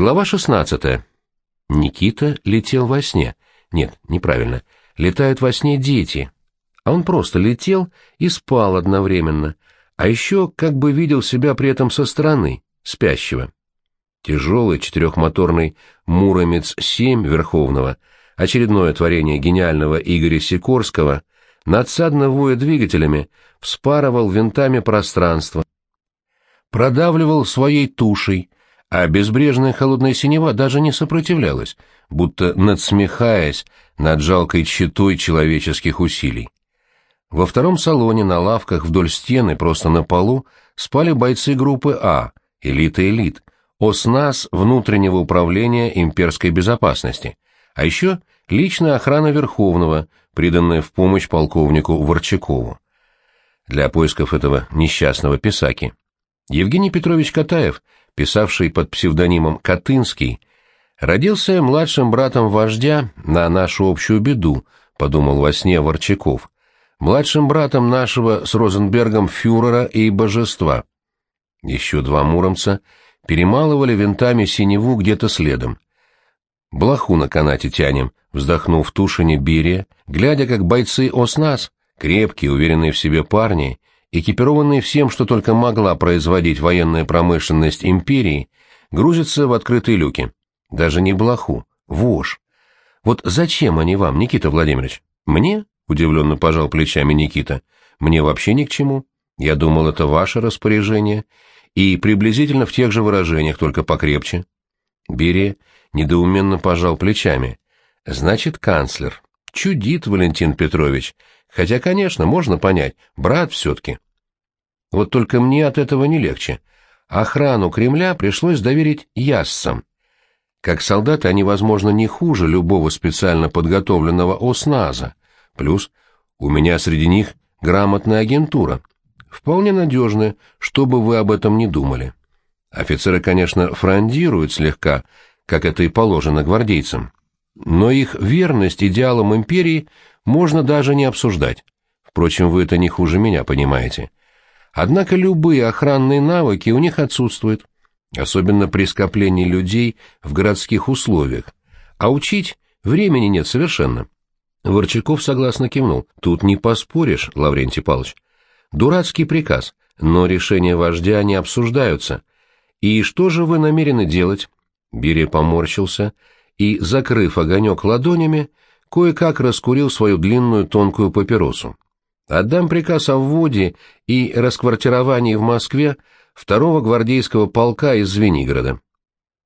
Глава 16. Никита летел во сне. Нет, неправильно. Летают во сне дети. А он просто летел и спал одновременно, а еще как бы видел себя при этом со стороны, спящего. Тяжелый четырехмоторный «Муромец-7» Верховного, очередное творение гениального Игоря Сикорского, надсадно воя двигателями, вспарывал винтами пространство, продавливал своей тушей, а безбрежная холодная синева даже не сопротивлялась, будто надсмехаясь над жалкой щитой человеческих усилий. Во втором салоне на лавках вдоль стены, просто на полу, спали бойцы группы А, элита-элит, ОСНАС внутреннего управления имперской безопасности, а еще личная охрана Верховного, приданная в помощь полковнику Ворчакову. Для поисков этого несчастного писаки Евгений Петрович Катаев – писавший под псевдонимом Катынский, родился младшим братом вождя на нашу общую беду, подумал во сне Ворчаков, младшим братом нашего с Розенбергом фюрера и божества. Еще два муромца перемалывали винтами синеву где-то следом. Блоху на канате тянем, вздохнув тушине Берия, глядя, как бойцы ОСНАС, крепкие, уверенные в себе парни, экипированные всем, что только могла производить военная промышленность империи, грузятся в открытые люки. Даже не блоху, вож. Вот зачем они вам, Никита Владимирович? Мне? Удивленно пожал плечами Никита. Мне вообще ни к чему. Я думал, это ваше распоряжение. И приблизительно в тех же выражениях, только покрепче. Берия недоуменно пожал плечами. Значит, канцлер. Чудит Валентин Петрович. Хотя, конечно, можно понять, брат все-таки. Вот только мне от этого не легче. Охрану Кремля пришлось доверить яссам. Как солдаты они, возможно, не хуже любого специально подготовленного ОСНАЗа. Плюс у меня среди них грамотная агентура. Вполне надежная, что бы вы об этом не думали. Офицеры, конечно, фрондируют слегка, как это и положено гвардейцам. Но их верность идеалам империи можно даже не обсуждать. Впрочем, вы это не хуже меня понимаете. Однако любые охранные навыки у них отсутствуют, особенно при скоплении людей в городских условиях, а учить времени нет совершенно. Ворчаков согласно кивнул. Тут не поспоришь, Лаврентий Павлович. Дурацкий приказ, но решения вождя не обсуждаются. И что же вы намерены делать? Берия поморщился и, закрыв огонек ладонями, кое-как раскурил свою длинную тонкую папиросу. Отдам приказ о вводе и расквартировании в Москве второго гвардейского полка из Звенигорода.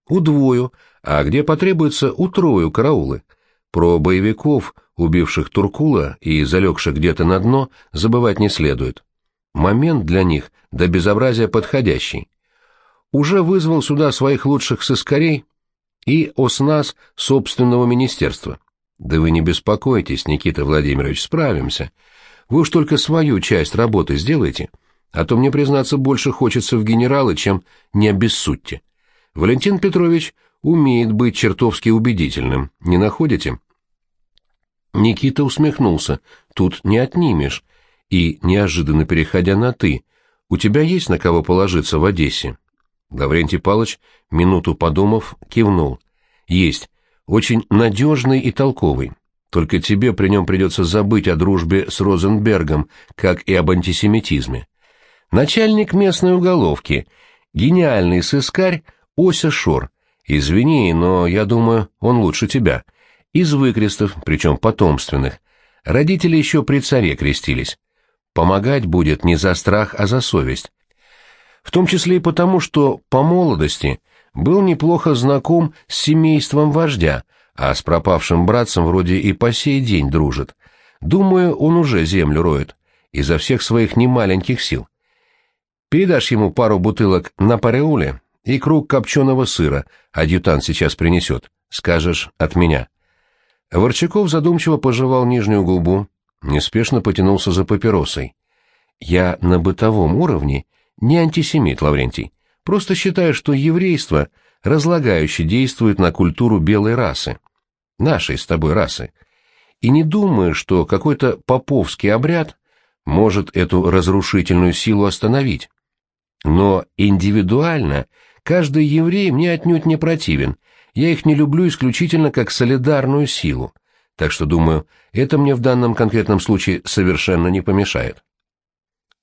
Удвою, а где потребуется, утрою караулы. Про боевиков, убивших Туркула и залегших где-то на дно, забывать не следует. Момент для них до безобразия подходящий. Уже вызвал сюда своих лучших сыскарей и ОСНАС собственного министерства. Да вы не беспокойтесь, Никита Владимирович, справимся. Вы уж только свою часть работы сделайте, а то мне, признаться, больше хочется в генералы, чем не обессудьте. Валентин Петрович умеет быть чертовски убедительным, не находите? Никита усмехнулся. Тут не отнимешь. И, неожиданно переходя на «ты», у тебя есть на кого положиться в Одессе? Лаврентий Палыч, минуту подумав, кивнул. Есть очень надежный и толковый. Только тебе при нем придется забыть о дружбе с Розенбергом, как и об антисемитизме. Начальник местной уголовки, гениальный сыскарь Ося Шор. Извини, но я думаю, он лучше тебя. Из выкрестов, причем потомственных. Родители еще при царе крестились. Помогать будет не за страх, а за совесть. В том числе и потому, что по молодости – был неплохо знаком с семейством вождя, а с пропавшим братцем вроде и по сей день дружит. Думаю, он уже землю роет, изо всех своих немаленьких сил. Передашь ему пару бутылок на пареуле и круг копченого сыра, адъютант сейчас принесет, скажешь от меня. Ворчаков задумчиво пожевал нижнюю губу, неспешно потянулся за папиросой. Я на бытовом уровне не антисемит, Лаврентий. Просто считаю, что еврейство разлагающе действует на культуру белой расы, нашей с тобой расы, и не думаю, что какой-то поповский обряд может эту разрушительную силу остановить. Но индивидуально каждый еврей мне отнюдь не противен, я их не люблю исключительно как солидарную силу, так что, думаю, это мне в данном конкретном случае совершенно не помешает.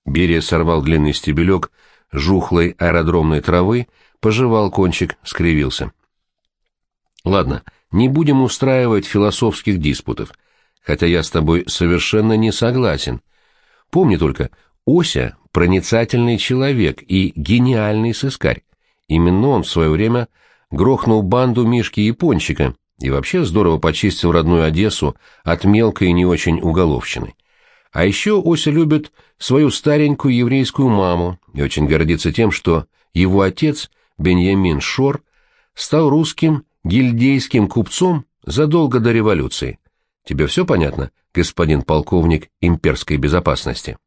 Берия сорвал длинный стебелек жухлой аэродромной травы, пожевал кончик, скривился. Ладно, не будем устраивать философских диспутов, хотя я с тобой совершенно не согласен. Помни только, Ося — проницательный человек и гениальный сыскарь. Именно он в свое время грохнул банду Мишки Япончика и вообще здорово почистил родную Одессу от мелкой и не очень уголовщины. А еще Ося любит свою старенькую еврейскую маму и очень гордится тем, что его отец, Беньямин Шор, стал русским гильдейским купцом задолго до революции. Тебе все понятно, господин полковник имперской безопасности?